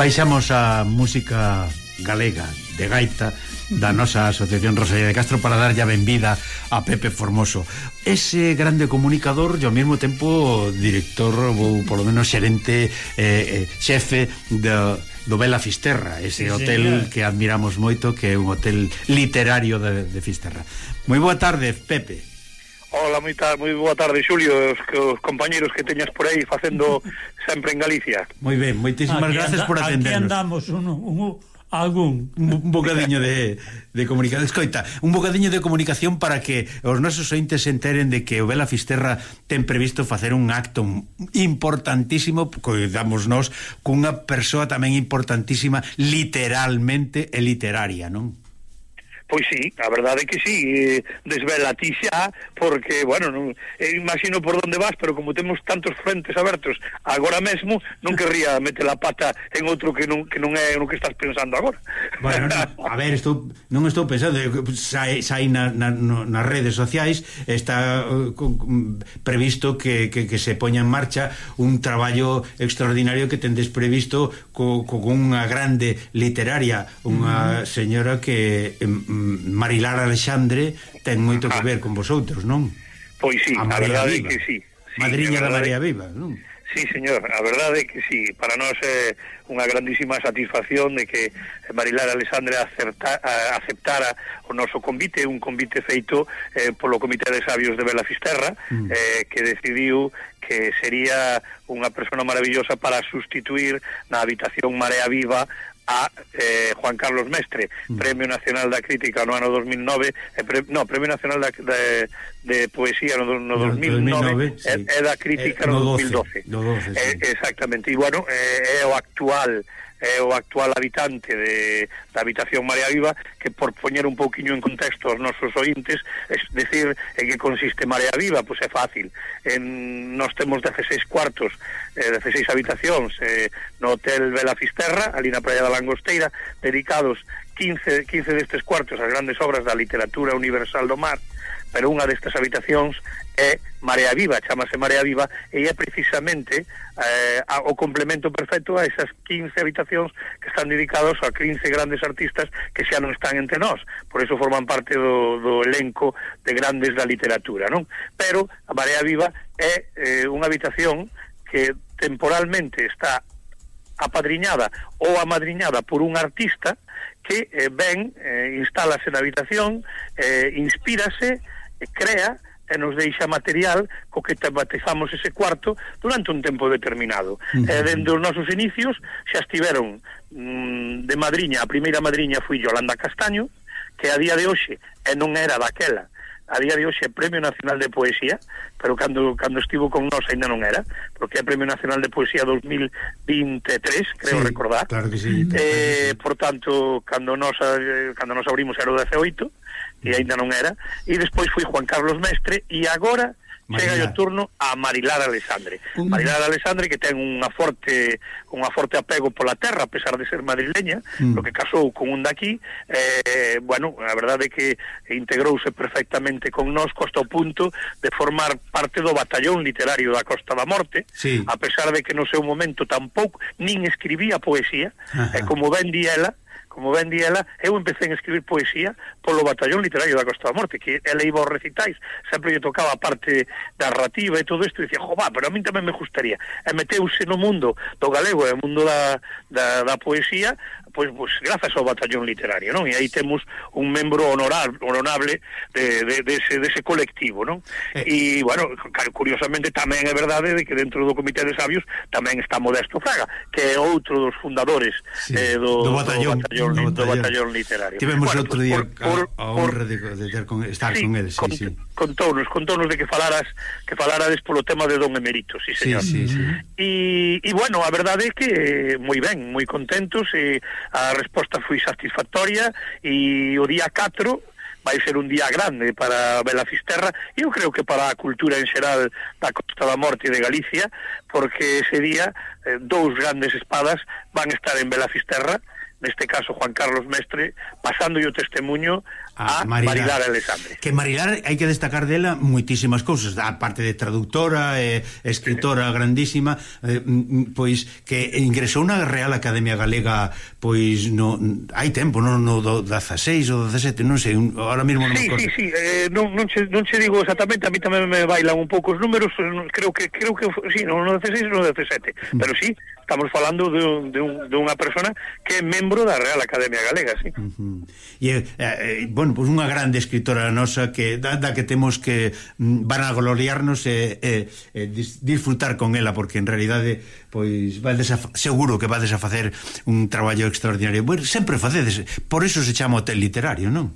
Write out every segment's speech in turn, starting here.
Baixamos a música galega de gaita da nosa Asociación Rosalía de Castro para darlle ya benvida a Pepe Formoso. Ese grande comunicador e ao mesmo tempo director ou polo menos xerente eh, eh, xefe de, do Bela Fisterra, ese sí, hotel señor. que admiramos moito, que é un hotel literario de, de Fisterra. Moi boa tarde, Pepe. Ola, moi, tar, moi boa tarde, Xulio, os, os compañeros que teñas por aí facendo sempre en Galicia. Moi ben, moitísimas grazas gracias por atendernos. Aquí andamos un, un, algún un bocadiño de, de comunicación escoita, un bocadiño de comunicación para que os nosos ointes se enteren de que o Vela Fisterra ten previsto facer un acto importantísimo coidamos nos cunha persoa tamén importantísima literalmente e literaria, non? Pois sí, a verdade é que sí, desvela ti xa, porque, bueno, non, eh, imagino por onde vas, pero como temos tantos frentes abertos agora mesmo, non querría meter a pata en outro que non, que non é no que estás pensando agora. Bueno, no, a ver, estou, non estou pensando, sai, sai na, na, nas redes sociais, está uh, previsto que, que, que se poña en marcha un traballo extraordinario que tendes previsto co, co unha grande literaria, unha mm. señora que... Mm, Marilar Alexandre ten moito que ah. ver con vosotros, non? Pois sí, a, a verdade é que sí. sí Madriña da Marea Viva, non? Sí, señor, a verdade é que sí, para nós é unha grandísima satisfacción de que Marilar Alexandre acerta, aceptara o noso convite, un convite feito eh, polo Comité de Sabios de Belafisterra, mm. eh, que decidiu que sería unha persona maravillosa para sustituir na habitación Marea Viva a eh, Juan Carlos Mestre, mm. Premio Nacional da Crítica no ano 2009, eh, pre, no, Premio Nacional da, de, de Poesía no, no, 2009, 2009 eh, sí. e, e da Crítica eh, no, no 12, 2012. No 12, sí. eh, exactamente, e bueno, eh, é o actual é o actual habitante de, da habitación Marea Viva, que por poñer un pouquiño en contexto aos nosos ointes, es decir, en que consiste Marea Viva, pois é fácil. En, nos temos 16 cuartos, eh, 16 habitacións eh, no Hotel Vela Fisterra, ali na Praia da Langosteira, dedicados 15, 15 destes cuartos as grandes obras da literatura universal do mar, pero unha destas habitacións é Marea Viva, chamase Marea Viva, e é precisamente eh, a, o complemento perfecto a esas 15 habitacións que están dedicados a 15 grandes artistas que xa non están entre nós, por eso forman parte do, do elenco de grandes da literatura, non? Pero a Marea Viva é eh, unha habitación que temporalmente está apadriñada ou amadriñada por un artista que eh, ben, eh, instálase na habitación, eh, inspírase, eh, crea, e nos deixa material co que tematizamos ese cuarto durante un tempo determinado. Uh eh, -huh. dende os nosos inicios xa estiveron mm, de madriña, a primeira madriña foi Yolanda Castaño, que a día de hoxe e non era daquela, a día de hoxe é Premio Nacional de Poesía, pero cando cando estivo con nós ainda non era, porque é Premio Nacional de Poesía 2023, creo sí, recordar. Claro que sí. Eh, por tanto, cando nós eh, cando nos abrimos era o 18 e aínda non era, e despois foi Juan Carlos Mestre e agora Chega o turno a Marilar Alexandre. Un... Marilar Alexandre que ten unha forte unha forte apego pola terra, a pesar de ser madrileña, mm. lo que casou con un daqui, eh, bueno, a verdade é que integrouse perfectamente con nós costa o punto de formar parte do batallón literario da Costa da Morte, sí. a pesar de que no seu momento tampouco nin escribía poesía, Ajá. e como ben di ela, como ben di ela, eu empecé a escribir poesía polo Batallón Literario da Costa da Morte, que ela iba aos recitais, sempre lle tocaba a parte narrativa e todo isto, e dicía, jo, va, pero a min tamén me gustaría. E meteuse no mundo do galego e no mundo da, da, da poesía pois, pois grazas ao batallón literario, non? E aí temos un membro honorar, honorable de, de, de ese, de ese colectivo, non? Eh. E, bueno, curiosamente tamén é verdade de que dentro do Comité de Sabios tamén está Modesto Fraga, que é outro dos fundadores sí, eh, do, do, batallón, do, batallón, do, batallón, do batallón literario. Tivemos bueno, outro día por, por, a, a honra por, de, de ter con, estar sí, con eles, sí, con, sí contounos, contounos de que falaras que falarades polo tema de Don Emerito, sí, señor. Sí, sí, sí. E, e bueno, a verdade é que eh, moi ben, moi contentos, e a resposta foi satisfactoria e o día 4 vai ser un día grande para Bela Fisterra e eu creo que para a cultura en xeral da Costa da Morte e de Galicia porque ese día eh, dous grandes espadas van estar en Bela Fisterra neste caso Juan Carlos Mestre, pasando o testemunho a, ah, a Marilar, Marilar Alexandre. Que Marilar hai que destacar dela moitísimas cousas, a parte de traductora e eh, escritora grandísima, eh, pois que ingresou na Real Academia Galega pois no hai tempo, non no do 16 ou 17, non sei, agora ahora mesmo non sí, me acordo. Sí, sí, eh, non, non, che, non che digo exactamente, a mí tamén me bailan un pouco os números, creo que creo que sí, no, no 16 ou no 17, mm. pero sí, estamos falando de, un, de, un, de unha persona que é membro da Real Academia Galega, sí. Uh -huh. E eh, eh, bueno, bueno, pois pues unha grande escritora nosa que da, da que temos que mm, van a gloriarnos e, e, e disfrutar con ela porque en realidade pois vades a, seguro que vades a facer un traballo extraordinario. Bueno, sempre facedes, por eso se chama hotel literario, non?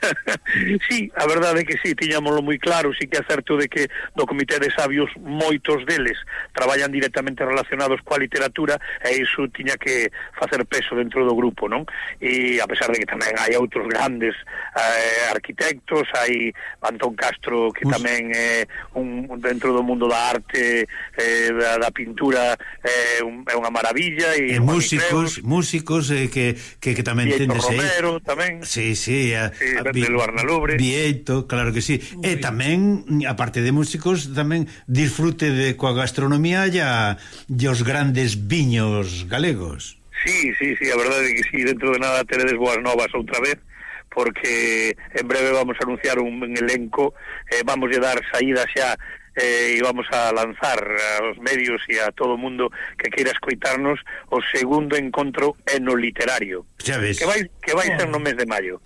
sí, a verdade é que sí, tiñámoslo moi claro, sí que é certo de que do Comité de Sabios moitos deles traballan directamente relacionados coa literatura e iso tiña que facer peso dentro do grupo, non? E a pesar de que tamén hai outros grandes eh, arquitectos, hai Antón Castro que tamén é eh, un, dentro do mundo da arte, eh, da, da pintura, é eh, un, é unha maravilla e, e músicos, músicos eh, que, que que tamén tendes aí. Romero eh. tamén. Sí, sí, a, sí, a, de del Barnalobre. Vieito, claro que sí. Ui. E tamén, aparte de músicos, tamén disfrute de coa gastronomía e os grandes viños galegos. Sí, sí, sí, a verdade é que sí, dentro de nada teredes boas novas outra vez porque en breve vamos a anunciar un, un elenco, eh, vamos a dar saída xa eh, e vamos a lanzar aos medios e a todo o mundo que queira escoitarnos o segundo encontro eno literario. Xa ves. Que vai, que vai ser no mes de maio.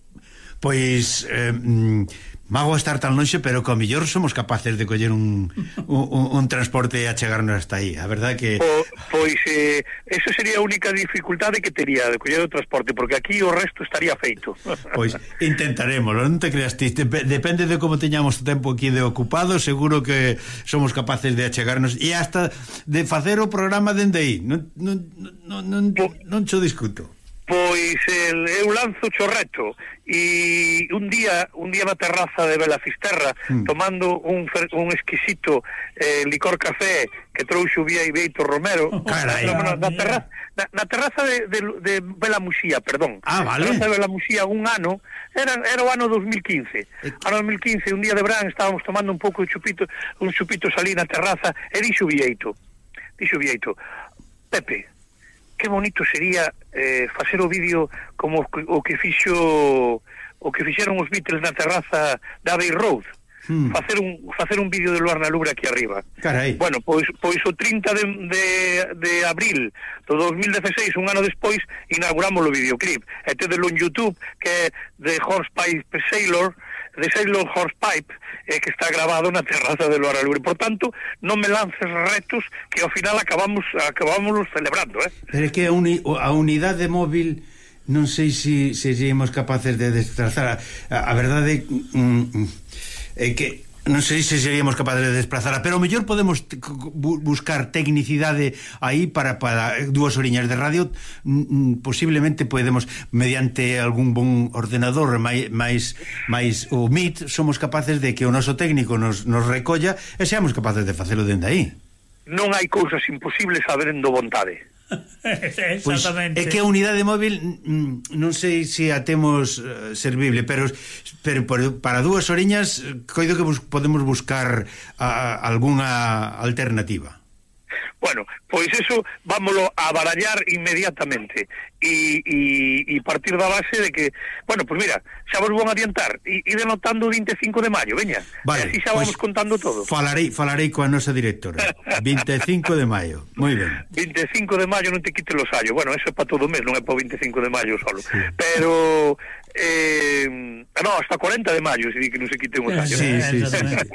Pois eh, mm, mago estar tan lonxe, pero co millor somos capaces de coller un, un, un transporte e achegarnos hasta aí. A verdade que o, Pois eh, eso sería a única dificultade que tería de coller o transporte, porque aquí o resto estaría feito. Pois intentaremos, non te creas ti, depende de como teñamos o tempo aquí de ocupado, seguro que somos capaces de achegarnos e hasta de facer o programa dende aí. Non non non non, non, non, cho discuto. Pois el, eu lanzo chorreto e un día un día na terraza de Belafisterra mm. tomando un, un exquisito eh, licor café que trouxo vía Ibeito Romero oh, carai, na, na, terraza, na, na terraza de, de, de Belamuxía, perdón ah, vale. na terraza de Belamuxía un ano era, era o ano 2015 ano 2015, un día de verán estábamos tomando un pouco de chupito, un chupito salí na terraza e dixo Vieito dixo Vieito Pepe, que bonito sería eh, facer o vídeo como o que fixo o que fixeron os Beatles na terraza da Bay Road. Hmm. facer un facer un vídeo de Luar na Lubra aquí arriba. Carai. Bueno, pois pois o 30 de, de, de abril do 2016, un ano despois, inauguramos o videoclip. E tedelo en YouTube que é de Horse by Sailor, de Sailor Horsepipe eh, que está grabado na terraza de Loara Libre. Por tanto, non me lances retos que ao final acabamos acabámoslo celebrando, eh? Pero é que a, uni, a unidade móvil non sei se si, seríamos capaces de destrazar. a, a, a verdade mm, mm, é que non sei se seríamos capaces de desplazarla, pero mellor podemos buscar tecnicidade aí para, para dúas oriñas de radio. Mm, mm, posiblemente podemos mediante algún bon ordenador máis, máis, máis o MIT somos capaces de que o noso técnico nos, nos recolla e seamos capaces de facelo dende aí. Non hai cousas imposibles sabendo vontade. Exactamente. Pois, é que a unidade móvil mm, non sei se a temos eh, servible, pero pero para dúas oriñas coido que bus, podemos buscar a, algunha alternativa. Bueno, pois eso vámoslo a barallar inmediatamente e, e, e partir da base de que, bueno, pois pues mira, xa vos vou adiantar, e e denotando o 25 de maio, veña, vale, así xa pues vamos pois contando todo. Falarei, falarei coa nosa directora, 25 de maio, moi ben. 25 de maio non te quite o sallo, bueno, eso é para todo o mes, non é para o 25 de maio solo, sí. pero... Eh, no, hasta 40 de maio, se di que non se quite un sallo. Eh, sí, sí, sí. sí.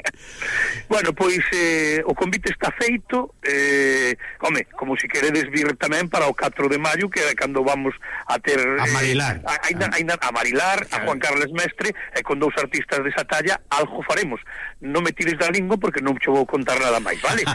Bueno, pois eh, o convite está feito eh, Home, como se queredes vir tamén para o 4 de maio Que é cando vamos a ter A eh, Marilar. eh, a, a, a, ah. A Marilar, a Juan Carles Mestre E con dous artistas desa talla Algo faremos. Non me tires da lingua porque non che vou contar nada máis, vale?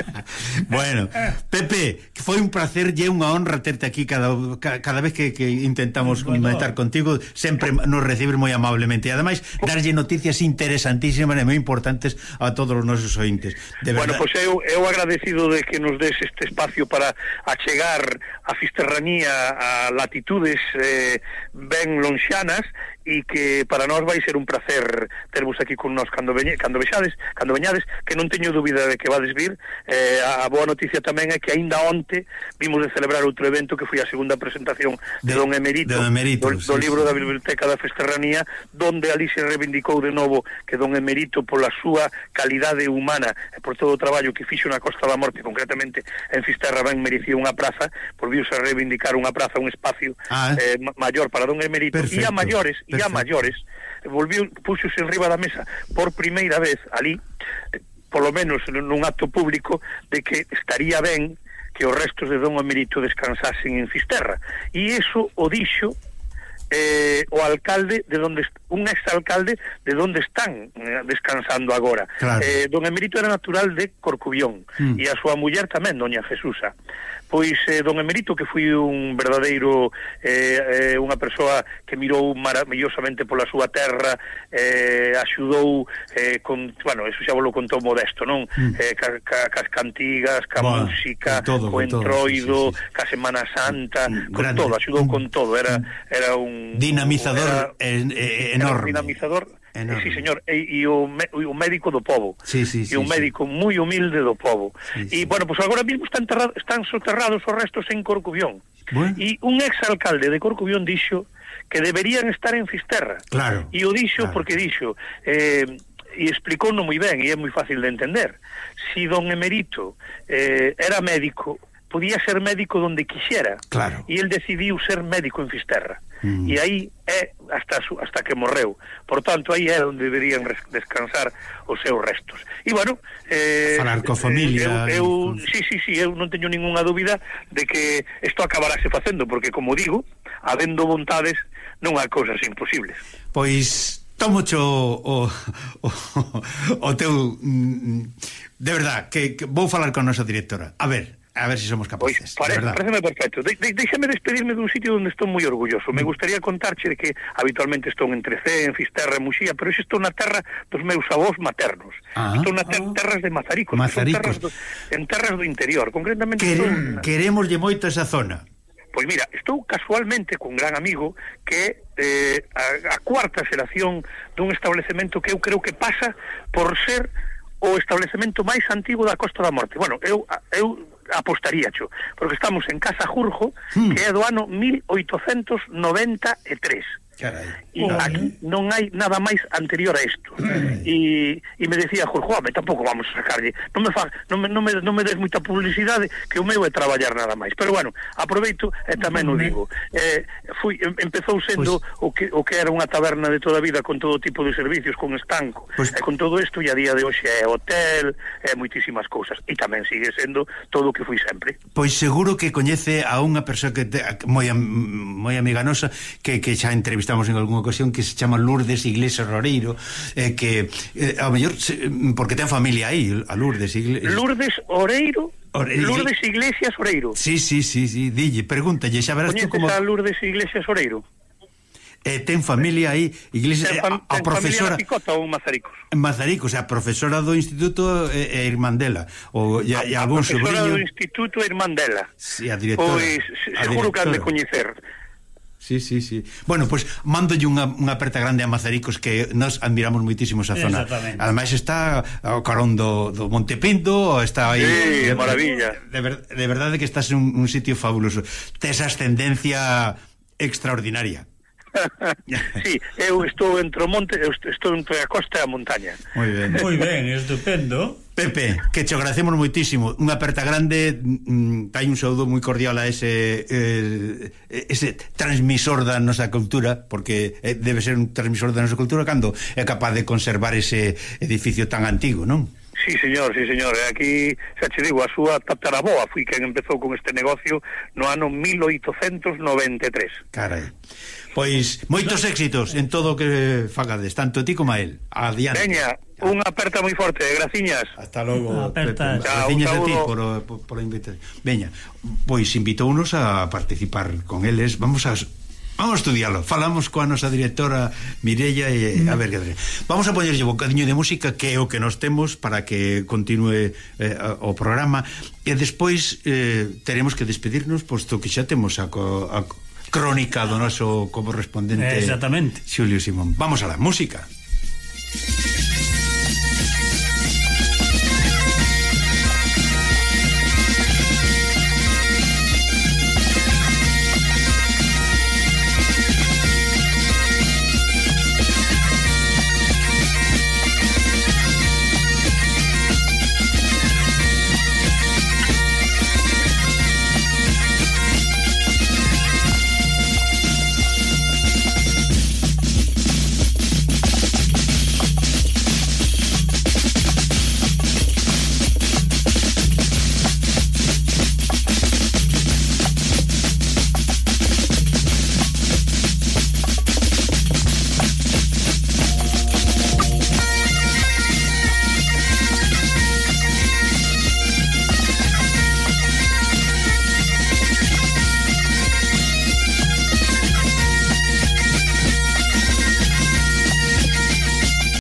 bueno, Pepe, foi un placer E unha honra terte aquí cada, cada vez que, que intentamos bueno. comentar contigo Sempre nos recibes moi amablemente. E ademais, darlle noticias interesantísimas e moi importantes a todos todos os nosos ointes. De verdad... Bueno, pois pues eu, eu agradecido de que nos des este espacio para achegar a fisterranía a latitudes eh, ben lonxanas e que para nós vai ser un placer tervos aquí con nós cando, veñe, cando vexades, cando veñades, que non teño dúbida de que vades vir. Eh, a boa noticia tamén é que aínda onte vimos de celebrar outro evento que foi a segunda presentación de, de Don Emerito, de don Emerito do, sí, do libro sí. da Biblioteca da Fisterranía, donde ali se reivindicou de novo que Don Emerito pola súa calidade dignidade humana e por todo o traballo que fixo na Costa da Morte, concretamente en Fisterra ben merecía unha praza, volviuse a reivindicar unha praza, un espacio ah, eh? eh, maior para don Emerito perfecto, e a maiores, e a maiores volviu puxose enriba da mesa por primeira vez ali eh, polo menos nun acto público de que estaría ben que os restos de Don Emerito descansasen en Fisterra. E iso o dixo eh, o alcalde de donde un exalcalde de onde están eh, descansando agora. Claro. Eh, don Emerito era natural de Corcubión mm. e a súa muller tamén, doña Jesusa. Pois eh, don Emerito que foi un verdadeiro eh, eh, unha persoa que mirou maravillosamente pola súa terra, eh, axudou eh, con, bueno, eso xa vos lo contou Modesto, non? Mm. Eh, ca, ca, cas cantigas, ca Boa, música, todo, co entroido, todo, sí, sí, sí. ca Semana Santa, mm, con grande. todo, axudou con todo, era era un dinamizador era, en, en enorme. dinamizador enorme. Eh, sí, señor, e, e, o, me, o médico do povo sí, sí, sí, e un médico sí. moi humilde do povo sí, e sí. bueno, pois pues agora mesmo están, enterrados, están soterrados os restos en Corcubión bueno. e un exalcalde de Corcubión dixo que deberían estar en Fisterra claro, e o dixo claro. porque dixo eh, e explicou non moi ben e é moi fácil de entender si don Emerito eh, era médico podía ser médico donde quixera. Claro. Y el decidiu ser médico en Fisterra mm. e aí é hasta hasta que morreu. Por tanto, aí é onde deberían descansar os seus restos. E bueno, eh falar coa eh, familia. Eu, eu con... sí, sí, sí, eu non teño ningunha dúbida de que isto acabarase facendo porque como digo, habendo vontades non hai cousas imposibles. Pois tomo cho o, o, o teu mm, mm, de verdad que, que vou falar con a nosa directora. A ver, a ver se si somos capaces. Pois, parece, pareceme perfecto. De, de, déxame despedirme dun sitio onde estou moi orgulloso. Me mm. gustaría contarche de que habitualmente estou entre en Fisterra e Muxía, pero xe estou na terra dos meus avós maternos. Ah, estou na ter ah, terras de Mazaricos, Mazaricos. Terras do, en terras do interior, concretamente... Queren, son... Queremos de moito esa zona. Pois mira, estou casualmente cun gran amigo que é eh, a, a cuarta xeración dun establecemento que eu creo que pasa por ser o establecemento máis antigo da Costa da Morte. Bueno, eu, eu apostaría cho, porque estamos en Casa Jurjo, mm. que é do ano 1893. Carai, e aquí non hai nada máis anterior a isto. Mm. e, e me decía Jorge, home, tampouco vamos a sacarlle. Non me, fa, non me, non me, non me des moita publicidade que o meu é traballar nada máis. Pero bueno, aproveito e tamén o mm. digo. Eh, fui, empezou sendo pois... o, que, o que era unha taberna de toda a vida con todo tipo de servicios, con estanco, pois... e con todo isto, e a día de hoxe é hotel, é moitísimas cousas. E tamén sigue sendo todo o que fui sempre. Pois seguro que coñece a unha persoa que te, moi, moi amiga nosa que, que xa entrevistou entrevistamos en algunha ocasión que se chama Lourdes Iglesias Roreiro eh, que eh, ao mellor se, porque ten familia aí a Lourdes Iglesias Lourdes Oreiro Oreiro. Lourdes Iglesias Oreiro. Sí, sí, sí, sí, dille, pregúntalle, xa verás Coñeces tú como a Lourdes Iglesias Oreiro. Eh, ten familia aí, Iglesias, ten, eh, fam, a, a profesora ten Picota ou Mazaricos. Mazaricos, a profesora do Instituto eh, eh Irmandela ou e, a, a, algún a profesora sobrinho... do Instituto Irmandela. Sí, a directora. Pois, seguro a que han de coñecer Sí, sí, sí. Bueno, pois pues, mándolle unha, unha aperta grande a Mazaricos que nós admiramos moitísimo esa zona. Ademais está ao carón do, do Monte Pindo, está aí. Sí, de, maravilla. De, ver, de verdade que estás en un, un sitio fabuloso. Tes ascendencia extraordinaria. sí, eu estou entre o monte, eu estou entre a costa e a montaña. Moi ben. Moi ben, estupendo. Pepe, que te agradecemos moitísimo. Unha aperta grande, mm, hai un saúdo moi cordial a ese eh, ese transmisor da nosa cultura, porque eh, debe ser un transmisor da nosa cultura cando é capaz de conservar ese edificio tan antigo, non? Sí, señor, sí, señor. Aquí, xa che digo, a súa tataraboa foi quen empezou con este negocio no ano 1893. Carai. Pois moitos éxitos en todo o que facades, tanto ti como a él. Adiante. Veña, unha aperta moi forte, graciñas. Hasta logo. Aperta. Graciñas a ti por, por, por invitar. Veña, pois invitounos a participar con eles. Vamos a Vamos a estudiarlo. Falamos coa nosa directora Mirella e a ver que Vamos a poñerlle un bocadiño de música que é o que nos temos para que continue eh, o programa e despois eh, teremos que despedirnos posto que xa temos a, a, crónica do noso correspondente Exactamente. Xulio Simón. Vamos a la música.